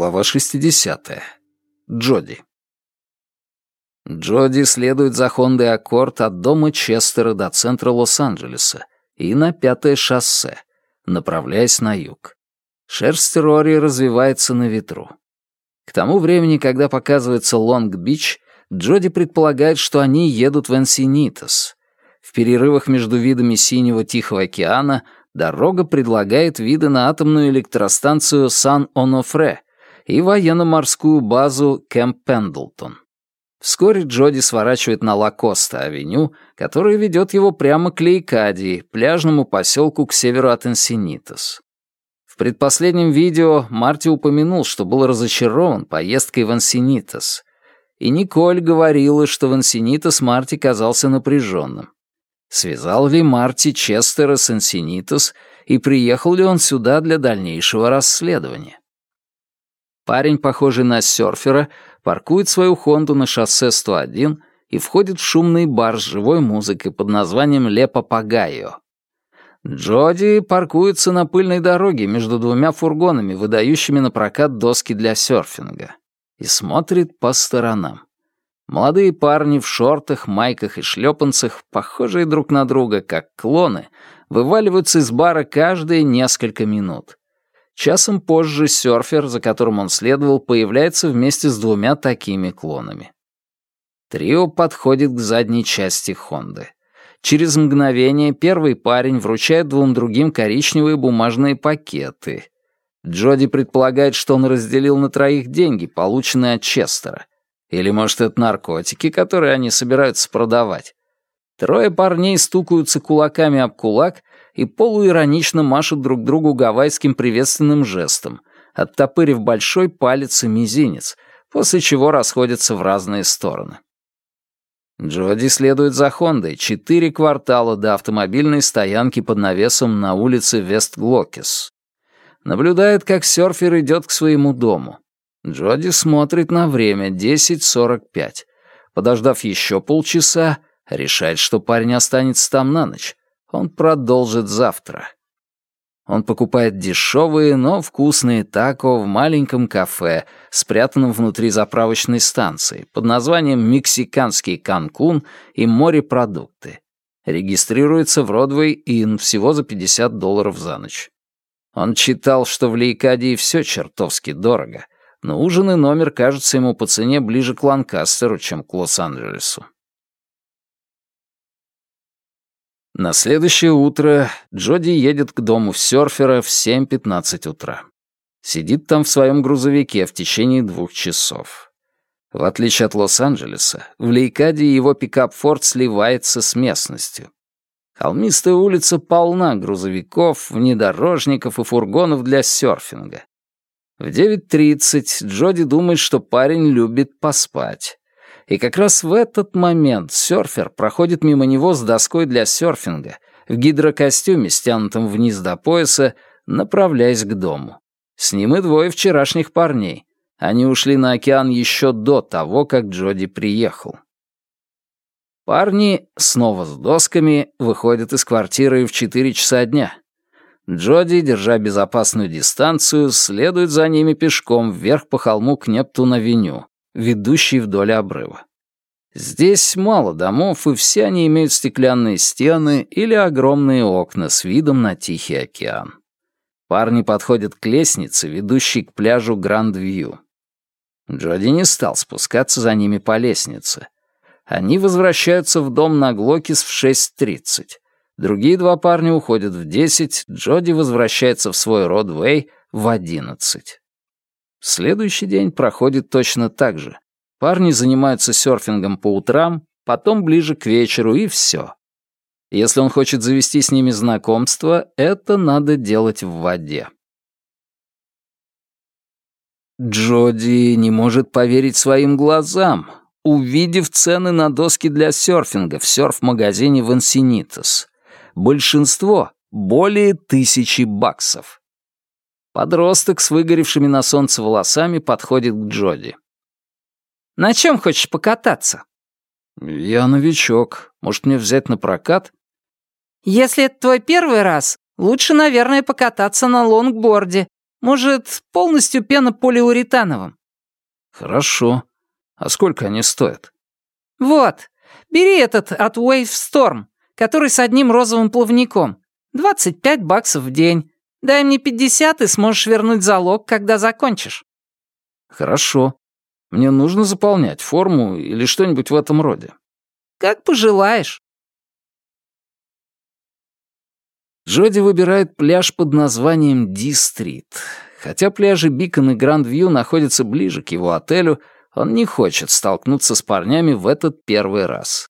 Глава 60. Джоди. Джоди следует за Хондой Аккорд от дома Честера до центра Лос-Анджелеса и на Пятое шоссе, направляясь на юг. Шерсть Рори развивается на ветру. К тому времени, когда показывается Лонг-Бич, Джоди предполагает, что они едут в Энсинитос. В перерывах между видами Синего Тихого океана дорога предлагает виды на атомную электростанцию Сан-Онофре — и военно-морскую базу Кэмп Пендлтон. Вскоре Джоди сворачивает на Лакоста-авеню, которая ведет его прямо к Лейкадии, пляжному поселку к северу от Энсинитос. В предпоследнем видео Марти упомянул, что был разочарован поездкой в Энсинитос. И Николь говорила, что в Энсинитос Марти казался напряженным. Связал ли Марти Честера с Энсинитос и приехал ли он сюда для дальнейшего расследования? Парень, похожий на серфера, паркует свою Хонду на шоссе 101 и входит в шумный бар с живой музыкой под названием «Ле Папагайо». Джоди паркуется на пыльной дороге между двумя фургонами, выдающими на прокат доски для серфинга, и смотрит по сторонам. Молодые парни в шортах, майках и шлепанцах, похожие друг на друга, как клоны, вываливаются из бара каждые несколько минут. Часом позже серфер, за которым он следовал, появляется вместе с двумя такими клонами. Трио подходит к задней части Хонды. Через мгновение первый парень вручает двум другим коричневые бумажные пакеты. Джоди предполагает, что он разделил на троих деньги, полученные от Честера. Или, может, это наркотики, которые они собираются продавать. Трое парней стукаются кулаками об кулак и полуиронично машут друг другу гавайским приветственным жестом, оттопырив большой палец и мизинец, после чего расходятся в разные стороны. Джоди следует за Хондой четыре квартала до автомобильной стоянки под навесом на улице Вест-Глокис. Наблюдает, как серфер идет к своему дому. Джоди смотрит на время 10.45. Подождав еще полчаса, решает, что парень останется там на ночь, он продолжит завтра. Он покупает дешевые, но вкусные тако в маленьком кафе, спрятанном внутри заправочной станции, под названием «Мексиканский Канкун» и «Морепродукты». Регистрируется в Родвей Inn всего за 50 долларов за ночь. Он читал, что в Лейкадии все чертовски дорого, но ужин и номер кажутся ему по цене ближе к Ланкастеру, чем к Лос-Анджелесу. На следующее утро Джоди едет к дому серфера в 7.15 утра. Сидит там в своем грузовике в течение двух часов. В отличие от Лос-Анджелеса, в Лейкаде его пикап «Форд» сливается с местностью. Холмистая улица полна грузовиков, внедорожников и фургонов для серфинга. В 9.30 Джоди думает, что парень любит поспать. И как раз в этот момент серфер проходит мимо него с доской для серфинга, в гидрокостюме, стянутом вниз до пояса, направляясь к дому. С ним и двое вчерашних парней. Они ушли на океан еще до того, как Джоди приехал. Парни, снова с досками, выходят из квартиры в 4 часа дня. Джоди, держа безопасную дистанцию, следует за ними пешком вверх по холму к Нептун-авеню, ведущий вдоль обрыва. Здесь мало домов, и все они имеют стеклянные стены или огромные окна с видом на Тихий океан. Парни подходят к лестнице, ведущей к пляжу Гранд-Вью. Джоди не стал спускаться за ними по лестнице. Они возвращаются в дом на Глокис в 6.30. Другие два парня уходят в 10, Джоди возвращается в свой Родвей в 11. Следующий день проходит точно так же. Парни занимаются серфингом по утрам, потом ближе к вечеру, и все. Если он хочет завести с ними знакомство, это надо делать в воде. Джоди не может поверить своим глазам, увидев цены на доски для серфинга в серф-магазине в Энсинитос. Большинство — более тысячи баксов. Подросток с выгоревшими на солнце волосами подходит к Джоди. «На чем хочешь покататься?» «Я новичок. Может, мне взять на прокат?» «Если это твой первый раз, лучше, наверное, покататься на лонгборде. Может, полностью пенополиуретановым?» «Хорошо. А сколько они стоят?» «Вот, бери этот от Wave Storm, который с одним розовым плавником. 25 баксов в день. Дай мне 50 и сможешь вернуть залог, когда закончишь». «Хорошо. Мне нужно заполнять форму или что-нибудь в этом роде». «Как пожелаешь». Джоди выбирает пляж под названием Ди-стрит. Хотя пляжи Бикон и Гранд-Вью находятся ближе к его отелю, он не хочет столкнуться с парнями в этот первый раз.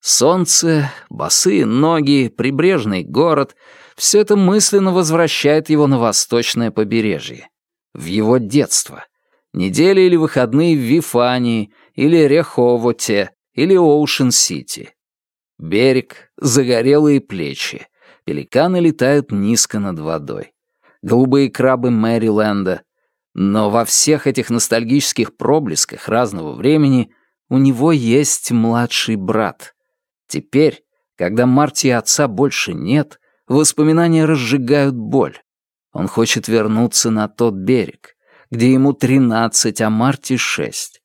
Солнце, босые ноги, прибрежный город — все это мысленно возвращает его на восточное побережье. В его детство. Недели или выходные в Вифании, или Реховоте, или Оушен-Сити. Берег, загорелые плечи. Пеликаны летают низко над водой. Голубые крабы Мэриленда. Но во всех этих ностальгических проблесках разного времени у него есть младший брат. Теперь, когда Марти и отца больше нет, воспоминания разжигают боль. Он хочет вернуться на тот берег, где ему тринадцать, а Марти шесть.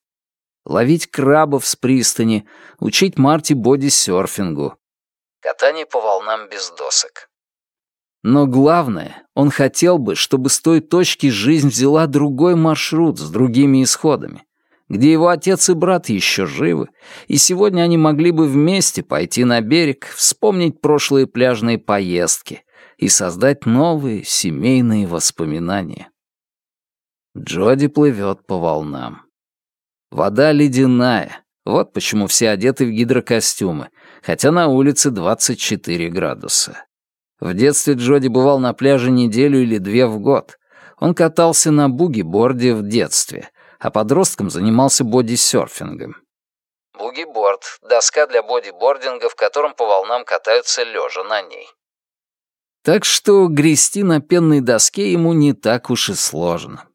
Ловить крабов с пристани, учить Марти боди-серфингу. Катание по волнам без досок. Но главное, он хотел бы, чтобы с той точки жизнь взяла другой маршрут с другими исходами, где его отец и брат еще живы, и сегодня они могли бы вместе пойти на берег, вспомнить прошлые пляжные поездки и создать новые семейные воспоминания. Джоди плывет по волнам. Вода ледяная, вот почему все одеты в гидрокостюмы, хотя на улице 24 градуса. В детстве Джоди бывал на пляже неделю или две в год. Он катался на буги-борде в детстве, а подростком занимался бодисерфингом. Буги-борд — доска для бодибординга, в котором по волнам катаются лежа на ней. Так что грести на пенной доске ему не так уж и сложно.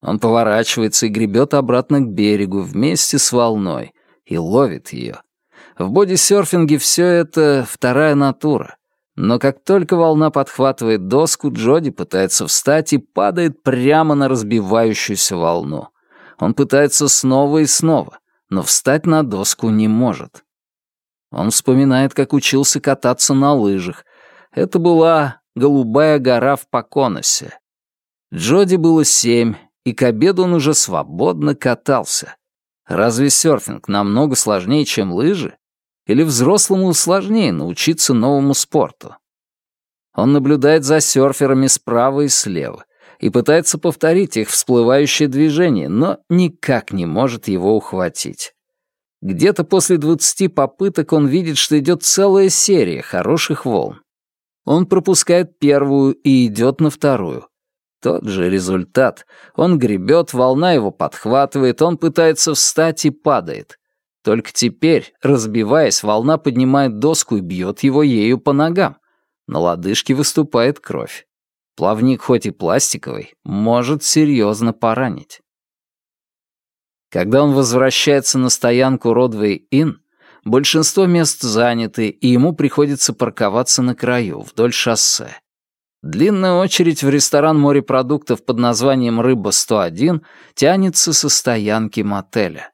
Он поворачивается и гребет обратно к берегу вместе с волной и ловит ее. В бодисерфинге все это вторая натура. Но как только волна подхватывает доску, Джоди пытается встать и падает прямо на разбивающуюся волну. Он пытается снова и снова, но встать на доску не может. Он вспоминает, как учился кататься на лыжах. Это была голубая гора в Поконосе. Джоди было семь, и к обеду он уже свободно катался. Разве серфинг намного сложнее, чем лыжи? Или взрослому сложнее научиться новому спорту? Он наблюдает за серферами справа и слева и пытается повторить их всплывающее движение, но никак не может его ухватить. Где-то после двадцати попыток он видит, что идет целая серия хороших волн. Он пропускает первую и идет на вторую. Тот же результат. Он гребет, волна его подхватывает, он пытается встать и падает. Только теперь, разбиваясь, волна поднимает доску и бьет его ею по ногам. На лодыжке выступает кровь. Плавник, хоть и пластиковый, может серьезно поранить. Когда он возвращается на стоянку Родвей-Инн, большинство мест заняты, и ему приходится парковаться на краю, вдоль шоссе. Длинная очередь в ресторан морепродуктов под названием «Рыба-101» тянется со стоянки мотеля.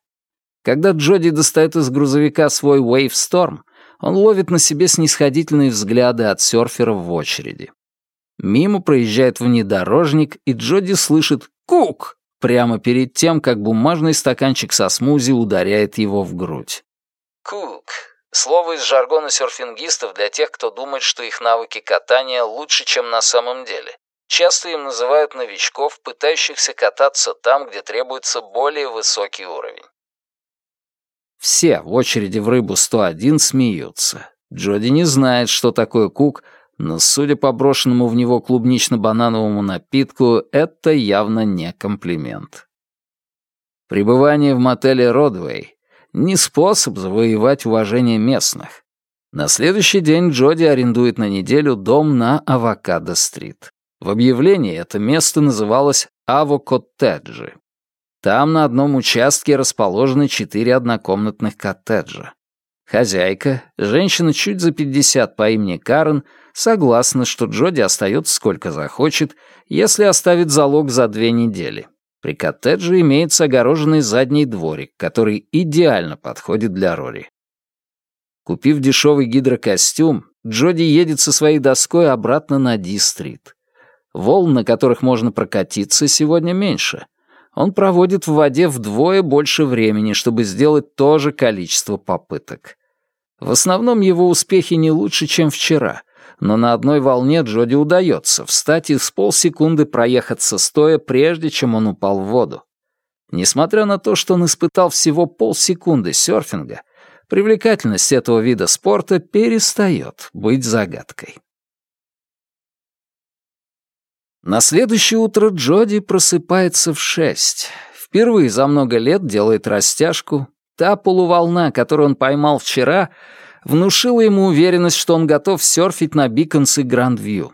Когда Джоди достает из грузовика свой Wave Storm, он ловит на себе снисходительные взгляды от серферов в очереди. Мимо проезжает внедорожник, и Джоди слышит «Кук!» прямо перед тем, как бумажный стаканчик со смузи ударяет его в грудь. «Кук» — слово из жаргона серфингистов для тех, кто думает, что их навыки катания лучше, чем на самом деле. Часто им называют новичков, пытающихся кататься там, где требуется более высокий уровень. Все в очереди в рыбу 101 смеются. Джоди не знает, что такое кук, но, судя по брошенному в него клубнично-банановому напитку, это явно не комплимент. Пребывание в мотеле «Родвей» — не способ завоевать уважение местных. На следующий день Джоди арендует на неделю дом на Авокадо-стрит. В объявлении это место называлось «Авокоттеджи». Там на одном участке расположены четыре однокомнатных коттеджа. Хозяйка, женщина чуть за 50 по имени Карен, согласна, что Джоди остается сколько захочет, если оставит залог за две недели. При коттедже имеется огороженный задний дворик, который идеально подходит для Рори. Купив дешевый гидрокостюм, Джоди едет со своей доской обратно на Ди-стрит. Волн, на которых можно прокатиться, сегодня меньше. Он проводит в воде вдвое больше времени, чтобы сделать то же количество попыток. В основном его успехи не лучше, чем вчера, но на одной волне Джоди удается встать и с полсекунды проехаться стоя, прежде чем он упал в воду. Несмотря на то, что он испытал всего полсекунды серфинга, привлекательность этого вида спорта перестает быть загадкой. На следующее утро Джоди просыпается в шесть. Впервые за много лет делает растяжку. Та полуволна, которую он поймал вчера, внушила ему уверенность, что он готов серфить на Биконс и Гранд-Вью.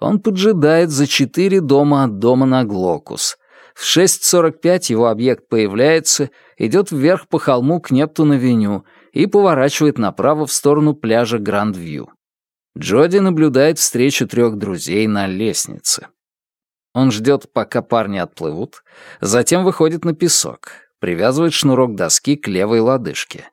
Он поджидает за четыре дома от дома на Глокус. В 6.45 его объект появляется, идет вверх по холму к Нептун-авеню и поворачивает направо в сторону пляжа Гранд-Вью. Джоди наблюдает встречу трех друзей на лестнице. Он ждет, пока парни отплывут, затем выходит на песок, привязывает шнурок доски к левой лодыжке.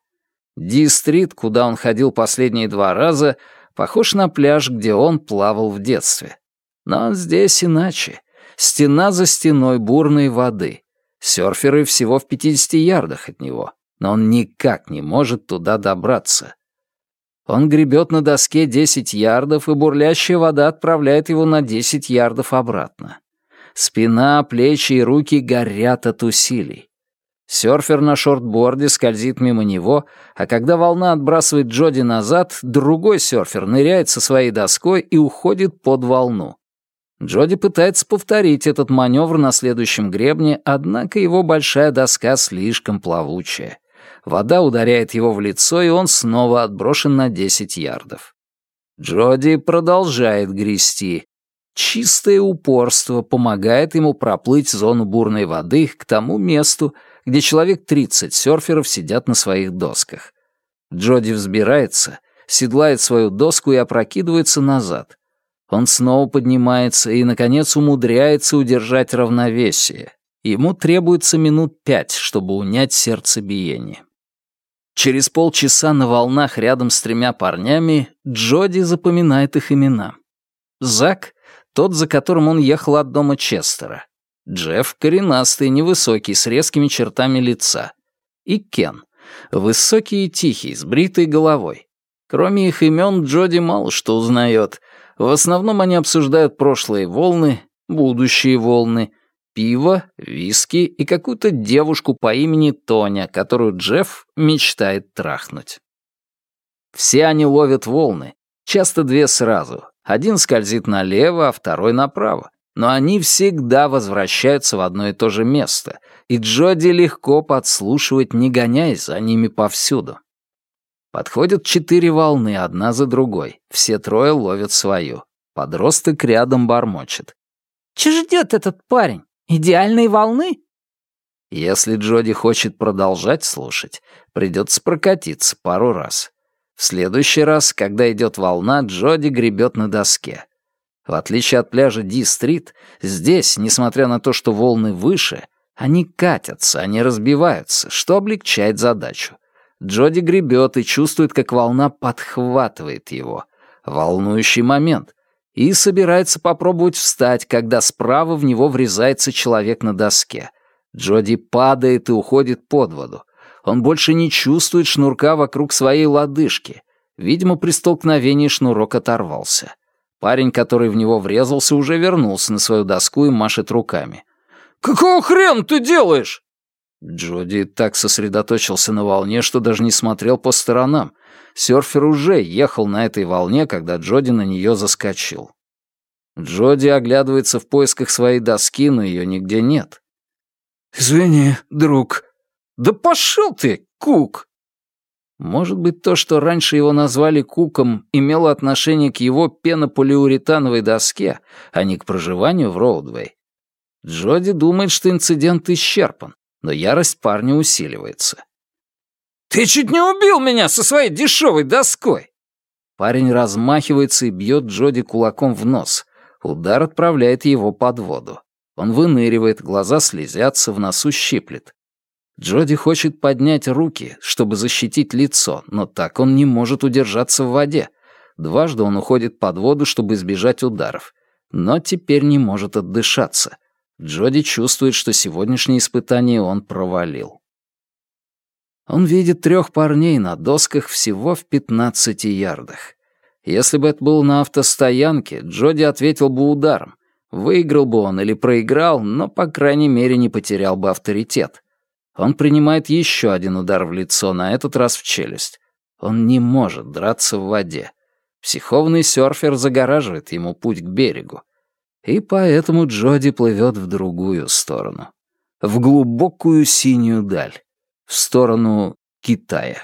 Ди-стрит, куда он ходил последние два раза, похож на пляж, где он плавал в детстве. Но здесь иначе. Стена за стеной бурной воды. Сёрферы всего в 50 ярдах от него, но он никак не может туда добраться. Он гребет на доске 10 ярдов, и бурлящая вода отправляет его на 10 ярдов обратно. Спина, плечи и руки горят от усилий. Сёрфер на шортборде скользит мимо него, а когда волна отбрасывает Джоди назад, другой сёрфер ныряет со своей доской и уходит под волну. Джоди пытается повторить этот маневр на следующем гребне, однако его большая доска слишком плавучая. Вода ударяет его в лицо, и он снова отброшен на 10 ярдов. Джоди продолжает грести. Чистое упорство помогает ему проплыть зону бурной воды к тому месту, где человек 30 серферов сидят на своих досках. Джоди взбирается, седлает свою доску и опрокидывается назад. Он снова поднимается и, наконец, умудряется удержать равновесие. Ему требуется минут пять, чтобы унять сердцебиение. Через полчаса на волнах рядом с тремя парнями Джоди запоминает их имена. Зак — тот, за которым он ехал от дома Честера. Джефф — коренастый, невысокий, с резкими чертами лица. И Кен — высокий и тихий, с бритой головой. Кроме их имен Джоди мало что узнает. В основном они обсуждают прошлые волны, будущие волны — пиво, виски и какую-то девушку по имени Тоня, которую Джефф мечтает трахнуть. Все они ловят волны, часто две сразу. Один скользит налево, а второй направо. Но они всегда возвращаются в одно и то же место, и Джоди легко подслушивать, не гоняясь за ними повсюду. Подходят четыре волны, одна за другой. Все трое ловят свою. Подросток рядом бормочет. «Че ждет этот парень? Идеальной волны? Если Джоди хочет продолжать слушать, придется прокатиться пару раз. В следующий раз, когда идет волна, Джоди гребет на доске. В отличие от пляжа Ди-стрит, здесь, несмотря на то, что волны выше, они катятся, они разбиваются, что облегчает задачу. Джоди гребет и чувствует, как волна подхватывает его. Волнующий момент и собирается попробовать встать, когда справа в него врезается человек на доске. Джоди падает и уходит под воду. Он больше не чувствует шнурка вокруг своей лодыжки. Видимо, при столкновении шнурок оторвался. Парень, который в него врезался, уже вернулся на свою доску и машет руками. «Какого хрена ты делаешь?» Джоди так сосредоточился на волне, что даже не смотрел по сторонам — Сёрфер уже ехал на этой волне, когда Джоди на нее заскочил. Джоди оглядывается в поисках своей доски, но ее нигде нет. «Извини, друг». «Да пошел ты, Кук!» Может быть, то, что раньше его назвали Куком, имело отношение к его пенополиуретановой доске, а не к проживанию в Роудвей. Джоди думает, что инцидент исчерпан, но ярость парня усиливается. «Ты чуть не убил меня со своей дешевой доской!» Парень размахивается и бьет Джоди кулаком в нос. Удар отправляет его под воду. Он выныривает, глаза слезятся, в носу щиплет. Джоди хочет поднять руки, чтобы защитить лицо, но так он не может удержаться в воде. Дважды он уходит под воду, чтобы избежать ударов. Но теперь не может отдышаться. Джоди чувствует, что сегодняшнее испытание он провалил. Он видит трех парней на досках всего в 15 ярдах. Если бы это было на автостоянке, Джоди ответил бы ударом. Выиграл бы он или проиграл, но, по крайней мере, не потерял бы авторитет. Он принимает еще один удар в лицо, на этот раз в челюсть. Он не может драться в воде. Психованный серфер загораживает ему путь к берегу. И поэтому Джоди плывет в другую сторону. В глубокую синюю даль в сторону Китая.